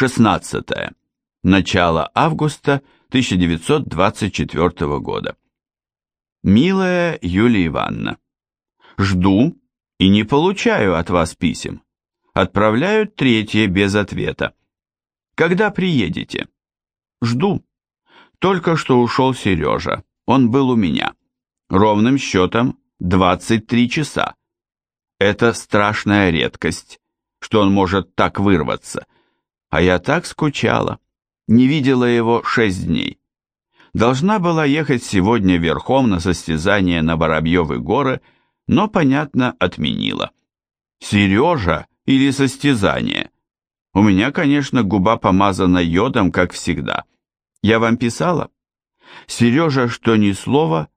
16. Начало августа 1924 года. Милая Юлия Ивановна, жду и не получаю от вас писем. Отправляю третье без ответа. Когда приедете? Жду. Только что ушел Сережа. Он был у меня. Ровным счетом 23 часа. Это страшная редкость, что он может так вырваться. А я так скучала. Не видела его шесть дней. Должна была ехать сегодня верхом на состязание на Воробьевы горы, но, понятно, отменила. Сережа или состязание? У меня, конечно, губа помазана йодом, как всегда. Я вам писала? Сережа, что ни слова,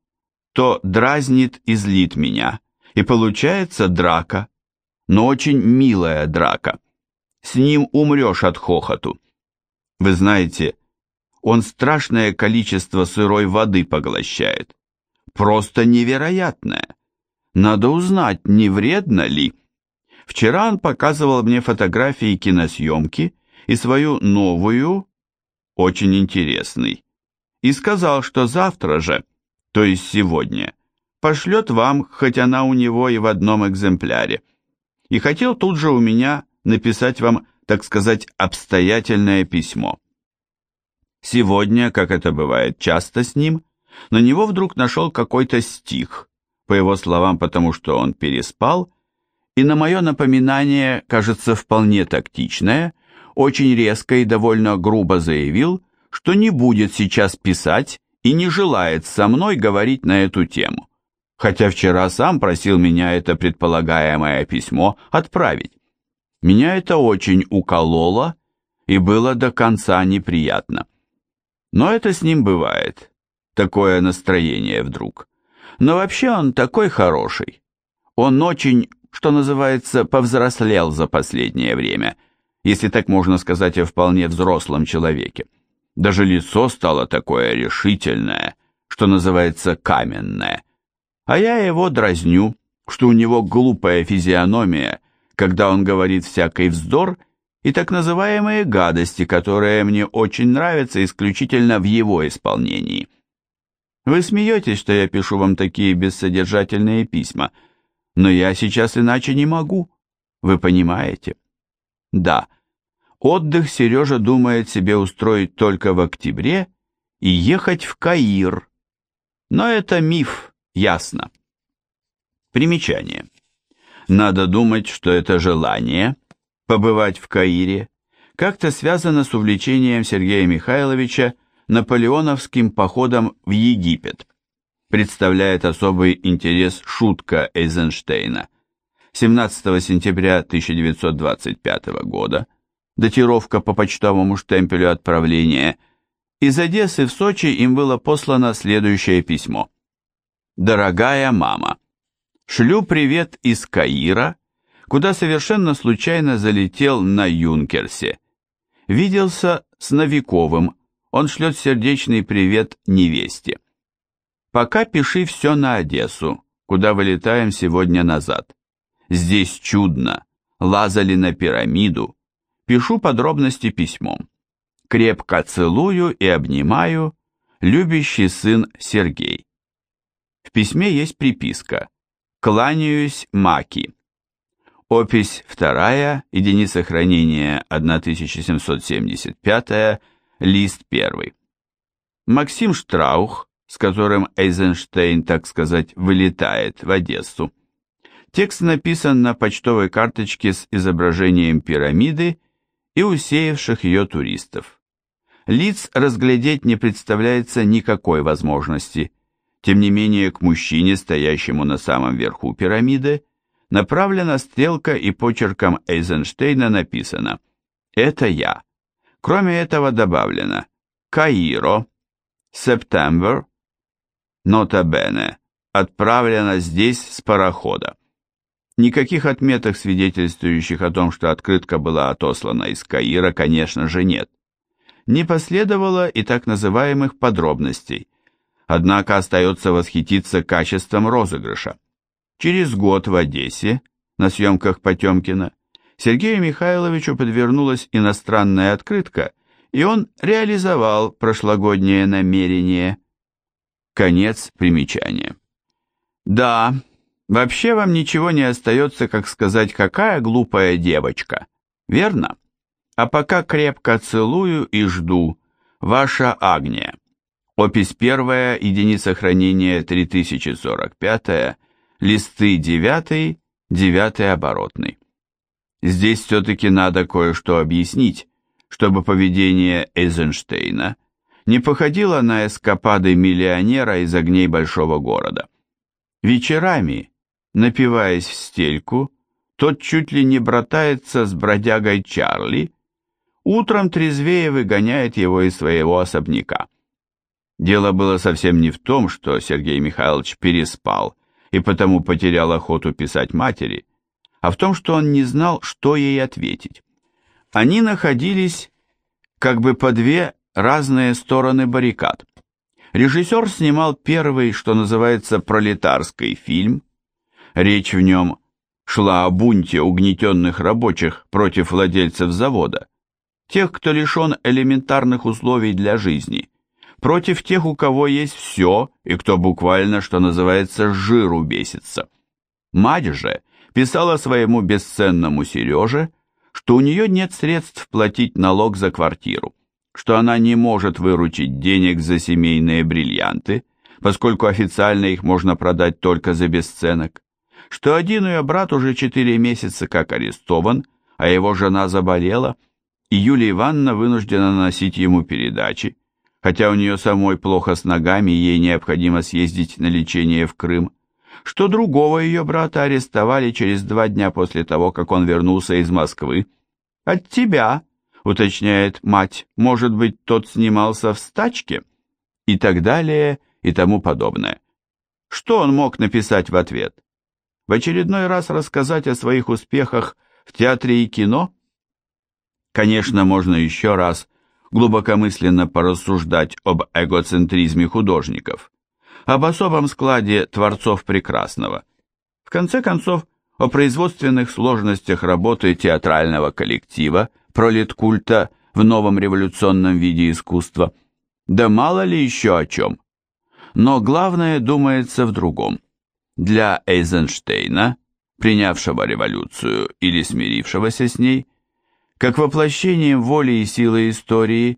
то дразнит и злит меня, и получается драка, но очень милая драка. С ним умрешь от хохоту. Вы знаете, он страшное количество сырой воды поглощает. Просто невероятное. Надо узнать, не вредно ли. Вчера он показывал мне фотографии киносъемки и свою новую, очень интересный, и сказал, что завтра же, то есть сегодня, пошлет вам, хоть она у него и в одном экземпляре. И хотел тут же у меня написать вам, так сказать, обстоятельное письмо. Сегодня, как это бывает часто с ним, на него вдруг нашел какой-то стих, по его словам, потому что он переспал, и на мое напоминание, кажется, вполне тактичное, очень резко и довольно грубо заявил, что не будет сейчас писать и не желает со мной говорить на эту тему, хотя вчера сам просил меня это предполагаемое письмо отправить. Меня это очень укололо и было до конца неприятно. Но это с ним бывает, такое настроение вдруг. Но вообще он такой хороший. Он очень, что называется, повзрослел за последнее время, если так можно сказать о вполне взрослом человеке. Даже лицо стало такое решительное, что называется каменное. А я его дразню, что у него глупая физиономия, когда он говорит всякий вздор и так называемые гадости, которые мне очень нравятся исключительно в его исполнении. Вы смеетесь, что я пишу вам такие бессодержательные письма, но я сейчас иначе не могу, вы понимаете? Да, отдых Сережа думает себе устроить только в октябре и ехать в Каир. Но это миф, ясно. Примечание. Надо думать, что это желание – побывать в Каире как-то связано с увлечением Сергея Михайловича наполеоновским походом в Египет. Представляет особый интерес шутка Эйзенштейна. 17 сентября 1925 года, датировка по почтовому штемпелю отправления, из Одессы в Сочи им было послано следующее письмо. «Дорогая мама, шлю привет из Каира куда совершенно случайно залетел на Юнкерсе. Виделся с Новиковым, он шлет сердечный привет невесте. Пока пиши все на Одессу, куда вылетаем сегодня назад. Здесь чудно, лазали на пирамиду. Пишу подробности письмом. Крепко целую и обнимаю, любящий сын Сергей. В письме есть приписка «Кланяюсь Маки». Опись вторая, единица хранения 1775, лист первый. Максим Штраух, с которым Эйзенштейн, так сказать, вылетает в Одессу. Текст написан на почтовой карточке с изображением пирамиды и усеявших ее туристов. Лиц разглядеть не представляется никакой возможности. Тем не менее, к мужчине, стоящему на самом верху пирамиды, направлена стрелка и почерком Эйзенштейна написано «Это я». Кроме этого добавлено «Каиро», «Септембр», «Нота Бене», отправлено здесь с парохода. Никаких отметок, свидетельствующих о том, что открытка была отослана из Каира, конечно же, нет. Не последовало и так называемых подробностей, однако остается восхититься качеством розыгрыша. Через год в Одессе, на съемках Потемкина, Сергею Михайловичу подвернулась иностранная открытка, и он реализовал прошлогоднее намерение. Конец примечания. Да, вообще вам ничего не остается, как сказать, какая глупая девочка, верно? А пока крепко целую и жду. Ваша Агния. Опись первая, единица хранения 3045, листы 9, 9 оборотный. Здесь все-таки надо кое-что объяснить, чтобы поведение Эйзенштейна не походило на эскапады миллионера из огней большого города. Вечерами, напиваясь в стельку, тот чуть ли не братается с бродягой Чарли, утром трезвее выгоняет его из своего особняка. Дело было совсем не в том, что Сергей Михайлович переспал и потому потерял охоту писать матери, а в том, что он не знал, что ей ответить. Они находились как бы по две разные стороны баррикад. Режиссер снимал первый, что называется, пролетарский фильм. Речь в нем шла о бунте угнетенных рабочих против владельцев завода, тех, кто лишен элементарных условий для жизни, против тех, у кого есть все и кто буквально, что называется, жиру бесится. Мать же писала своему бесценному Сереже, что у нее нет средств платить налог за квартиру, что она не может выручить денег за семейные бриллианты, поскольку официально их можно продать только за бесценок, что один ее брат уже четыре месяца как арестован, а его жена заболела, и Юлия Ивановна вынуждена носить ему передачи, хотя у нее самой плохо с ногами, ей необходимо съездить на лечение в Крым, что другого ее брата арестовали через два дня после того, как он вернулся из Москвы. «От тебя», — уточняет мать, — «может быть, тот снимался в стачке?» И так далее, и тому подобное. Что он мог написать в ответ? В очередной раз рассказать о своих успехах в театре и кино? Конечно, можно еще раз глубокомысленно порассуждать об эгоцентризме художников, об особом складе творцов прекрасного. В конце концов, о производственных сложностях работы театрального коллектива, пролеткульта в новом революционном виде искусства. Да мало ли еще о чем. Но главное думается в другом. Для Эйзенштейна, принявшего революцию или смирившегося с ней, как воплощением воли и силы истории,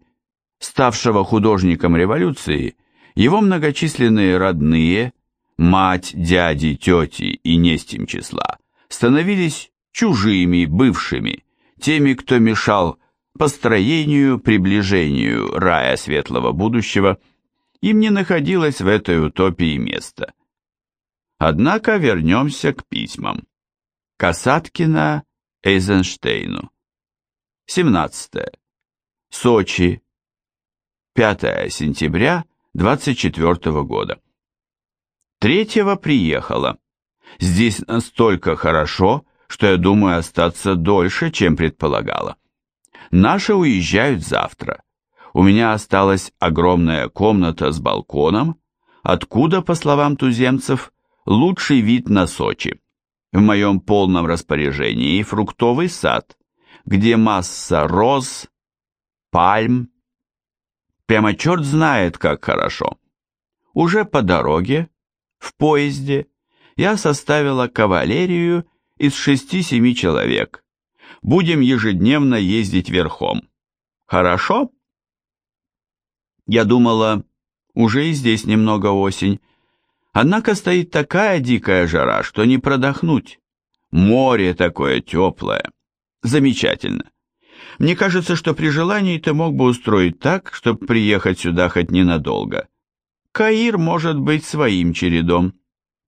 ставшего художником революции, его многочисленные родные, мать, дяди, тети и не с тем числа, становились чужими, бывшими, теми, кто мешал построению, приближению рая светлого будущего, им не находилось в этой утопии места. Однако вернемся к письмам. Касаткина Эйзенштейну. 17. Сочи. 5 сентября 24 года. Третьего приехала. Здесь настолько хорошо, что я думаю остаться дольше, чем предполагала. Наши уезжают завтра. У меня осталась огромная комната с балконом, откуда, по словам туземцев, лучший вид на Сочи. В моем полном распоряжении фруктовый сад, где масса роз, пальм, Прямо черт знает, как хорошо. Уже по дороге, в поезде, я составила кавалерию из шести-семи человек. Будем ежедневно ездить верхом. Хорошо? Я думала, уже и здесь немного осень. Однако стоит такая дикая жара, что не продохнуть. Море такое теплое. Замечательно. Мне кажется, что при желании ты мог бы устроить так, чтобы приехать сюда хоть ненадолго. Каир может быть своим чередом.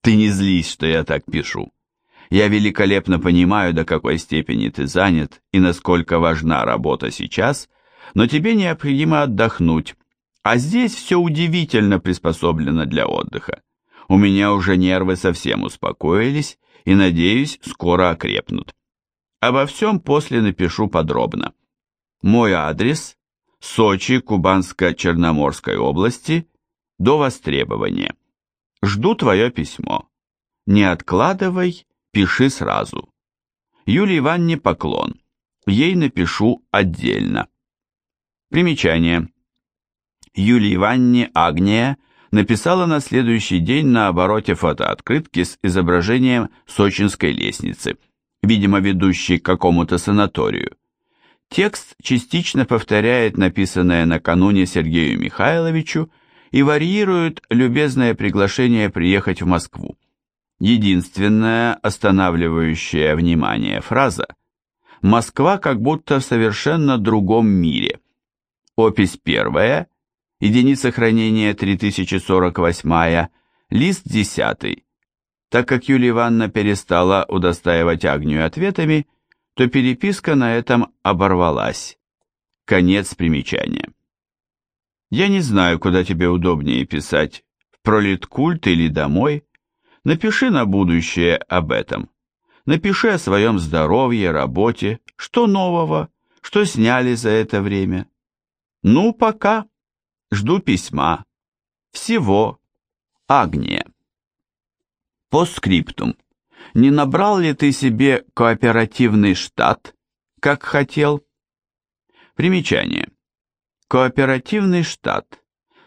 Ты не злись, что я так пишу. Я великолепно понимаю, до какой степени ты занят и насколько важна работа сейчас, но тебе необходимо отдохнуть, а здесь все удивительно приспособлено для отдыха. У меня уже нервы совсем успокоились и, надеюсь, скоро окрепнут. Обо всем после напишу подробно. Мой адрес – Сочи, Кубанско-Черноморской области, до востребования. Жду твое письмо. Не откладывай, пиши сразу. Юлии Ивановне поклон. Ей напишу отдельно. Примечание. Юлии Ивановне Агния написала на следующий день на обороте фотооткрытки с изображением сочинской лестницы, видимо, ведущей к какому-то санаторию. Текст частично повторяет написанное накануне Сергею Михайловичу и варьирует любезное приглашение приехать в Москву. Единственная останавливающая внимание фраза «Москва как будто в совершенно другом мире». Опись первая, единица хранения 3048, лист 10. Так как Юлия Ивановна перестала удостаивать Агнию ответами, то переписка на этом оборвалась. Конец примечания. Я не знаю, куда тебе удобнее писать, в пролеткульт или домой, Напиши на будущее об этом. Напиши о своем здоровье, работе, что нового, что сняли за это время. Ну, пока. Жду письма. Всего. Агния. По скриптум. Не набрал ли ты себе кооперативный штат, как хотел? Примечание. Кооперативный штат.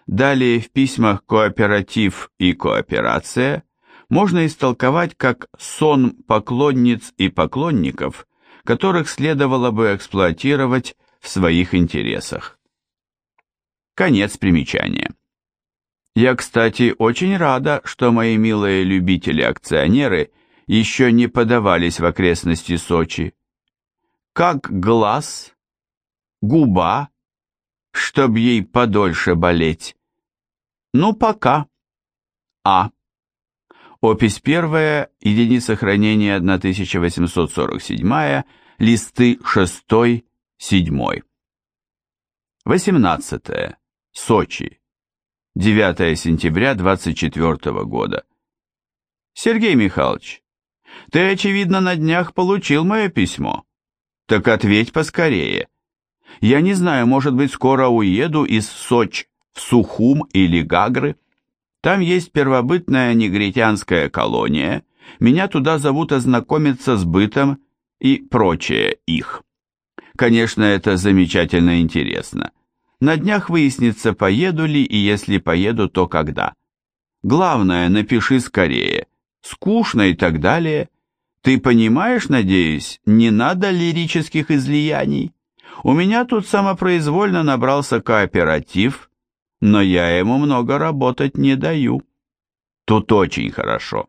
Далее в письмах кооператив и кооперация можно истолковать как сон поклонниц и поклонников, которых следовало бы эксплуатировать в своих интересах. Конец примечания. Я, кстати, очень рада, что мои милые любители-акционеры еще не подавались в окрестности Сочи. Как глаз, губа, чтоб ей подольше болеть. Ну, пока. А. Опись первая, единица хранения 1847, листы 6, 7. 18. Сочи. 9 сентября 24 года. Сергей Михайлович, ты, очевидно, на днях получил мое письмо. Так ответь поскорее. Я не знаю, может быть, скоро уеду из Сочи в Сухум или Гагры. Там есть первобытная негритянская колония, меня туда зовут ознакомиться с бытом и прочее их. Конечно, это замечательно интересно. На днях выяснится, поеду ли, и если поеду, то когда. Главное, напиши скорее. Скучно и так далее. Ты понимаешь, надеюсь, не надо лирических излияний? У меня тут самопроизвольно набрался кооператив, но я ему много работать не даю. Тут очень хорошо.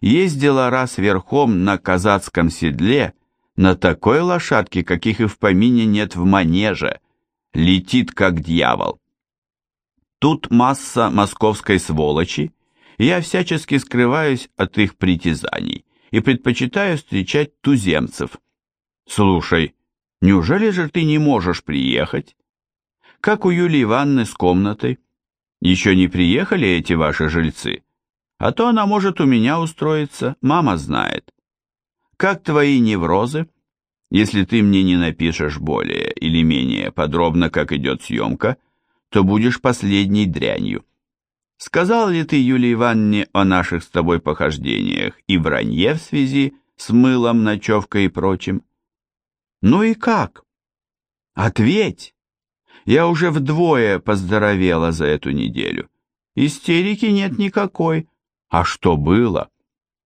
Ездила раз верхом на казацком седле, на такой лошадке, каких и в помине нет в манеже, летит как дьявол. Тут масса московской сволочи, я всячески скрываюсь от их притязаний и предпочитаю встречать туземцев. Слушай, неужели же ты не можешь приехать? Как у Юлии Ивановны с комнатой? Еще не приехали эти ваши жильцы? А то она может у меня устроиться, мама знает. Как твои неврозы? Если ты мне не напишешь более или менее подробно, как идет съемка, то будешь последней дрянью. Сказал ли ты Юлии Ивановне о наших с тобой похождениях и вранье в связи с мылом, ночевкой и прочим? Ну и как? Ответь! Я уже вдвое поздоровела за эту неделю. Истерики нет никакой. А что было?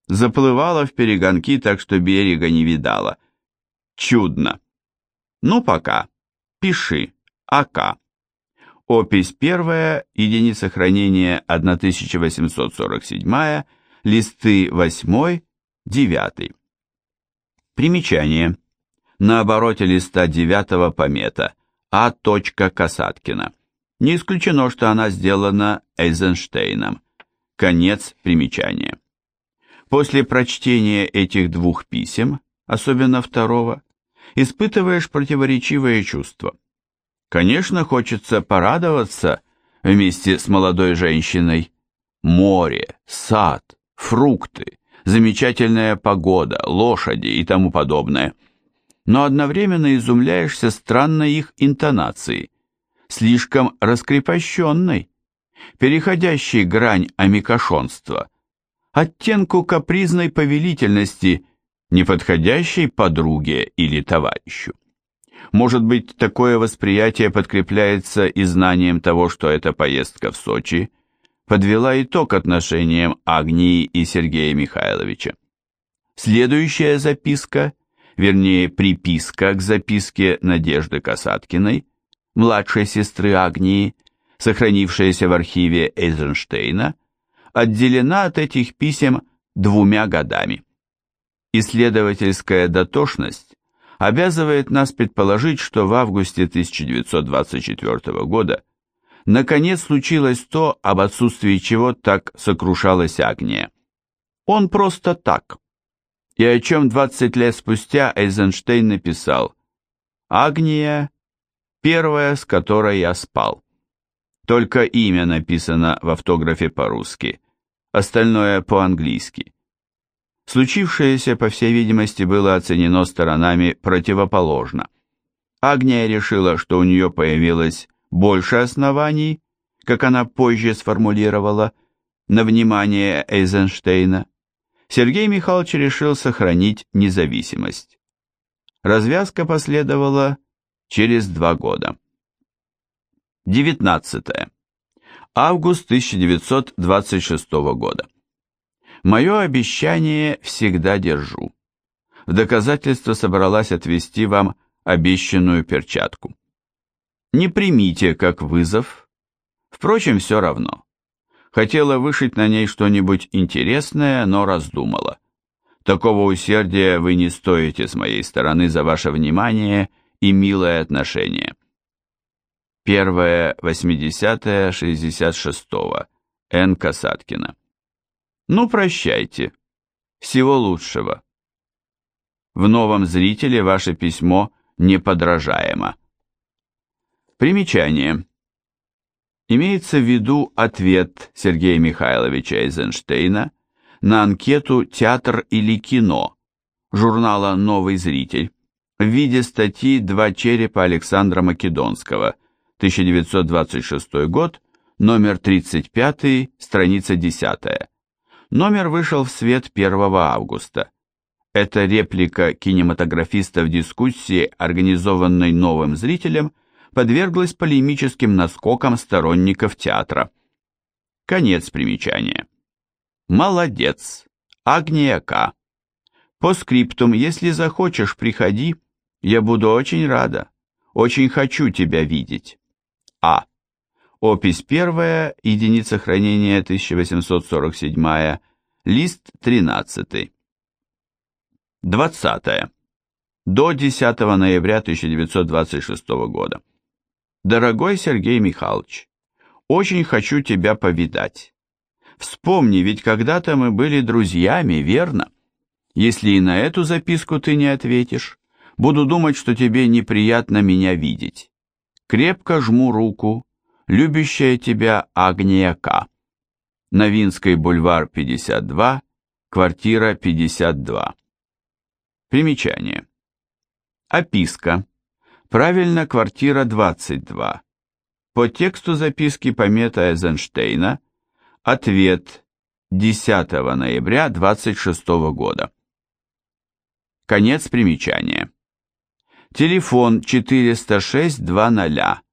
Заплывала в перегонки, так что берега не видала. Чудно. Ну, пока. Пиши. АК. Опись первая, единица хранения 1847, листы 8, 9. Примечание. На обороте листа 9 помета – а. Касаткина. Не исключено, что она сделана Эйзенштейном. Конец примечания. После прочтения этих двух писем, особенно второго, испытываешь противоречивые чувства. Конечно, хочется порадоваться вместе с молодой женщиной. Море, сад, фрукты, замечательная погода, лошади и тому подобное – но одновременно изумляешься странной их интонации, слишком раскрепощенной, переходящей грань амикошонства, оттенку капризной повелительности, неподходящей подруге или товарищу. Может быть, такое восприятие подкрепляется и знанием того, что эта поездка в Сочи подвела итог отношениям Агнии и Сергея Михайловича. Следующая записка, вернее приписка к записке Надежды Касаткиной, младшей сестры Агнии, сохранившаяся в архиве Эйзенштейна, отделена от этих писем двумя годами. Исследовательская дотошность обязывает нас предположить, что в августе 1924 года наконец случилось то, об отсутствии чего так сокрушалась Агния. Он просто так. И о чем 20 лет спустя Эйзенштейн написал «Агния, первая, с которой я спал». Только имя написано в автографе по-русски, остальное по-английски. Случившееся, по всей видимости, было оценено сторонами противоположно. Агния решила, что у нее появилось больше оснований, как она позже сформулировала, на внимание Эйзенштейна. Сергей Михайлович решил сохранить независимость. Развязка последовала через два года. 19. Август 1926 года. Мое обещание всегда держу. В доказательство собралась отвести вам обещанную перчатку. Не примите как вызов. Впрочем, все равно. Хотела вышить на ней что-нибудь интересное, но раздумала. Такого усердия вы не стоите с моей стороны за ваше внимание и милое отношение. Первое, 80 66 Н. Касаткина. Ну, прощайте. Всего лучшего. В новом зрителе ваше письмо неподражаемо. Примечание. Имеется в виду ответ Сергея Михайловича Эйзенштейна на анкету «Театр или кино» журнала «Новый зритель» в виде статьи «Два черепа Александра Македонского», 1926 год, номер 35, страница 10. Номер вышел в свет 1 августа. Эта реплика кинематографиста в дискуссии, организованной новым зрителем, подверглась полемическим наскокам сторонников театра. Конец примечания. Молодец. Агния К. По скриптум, если захочешь, приходи, я буду очень рада. Очень хочу тебя видеть. А. Опись первая, единица хранения 1847, лист 13. 20. До 10 ноября 1926 года. Дорогой Сергей Михайлович, очень хочу тебя повидать. Вспомни, ведь когда-то мы были друзьями, верно? Если и на эту записку ты не ответишь, буду думать, что тебе неприятно меня видеть. Крепко жму руку, Любящая тебя Агния К. Новинский бульвар 52, квартира 52. Примечание. Описка. Правильно, квартира 22. По тексту записки помета Эйзенштейна. Ответ 10 ноября 26 года. Конец примечания. Телефон 406-00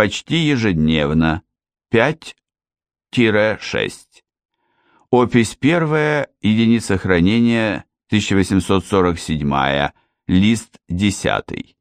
почти ежедневно 5-6. Опись первая, единица хранения 1847, лист 10.